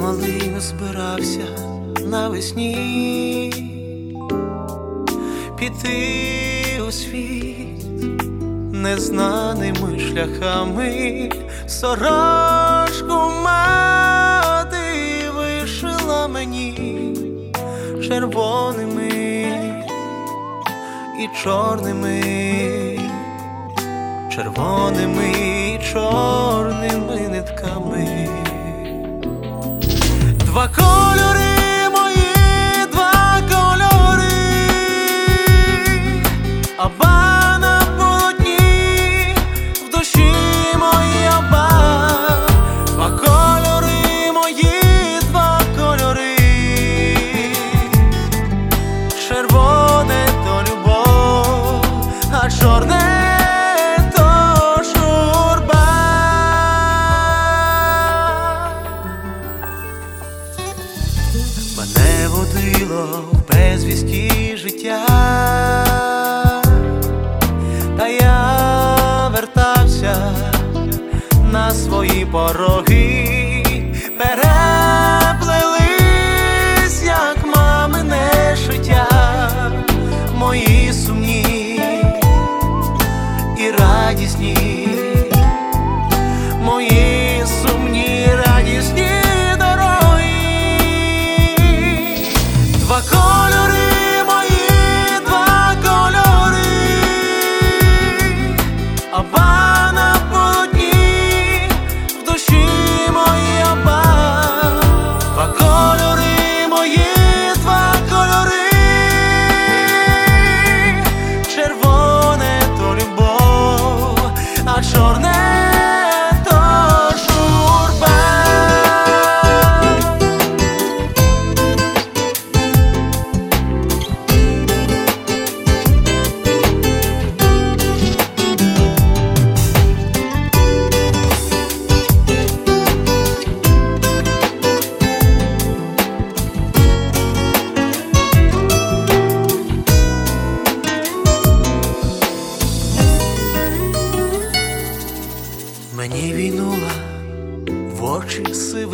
малим збирався навесні піти у світ незнаними шляхами, сорочку мати вишила мені червоними і чорними, червоними і чорними нитками. Два кольори Мене в безвісті життя, та я вертався на свої пороги,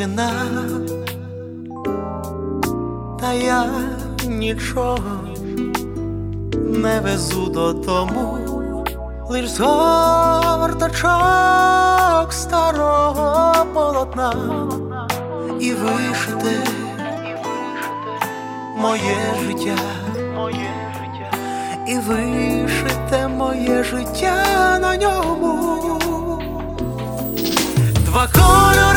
очі та я нічого не везу додому, лиш згортачок старого полотна і вишите моє життя, і вишите моє життя на ньому. Два кольори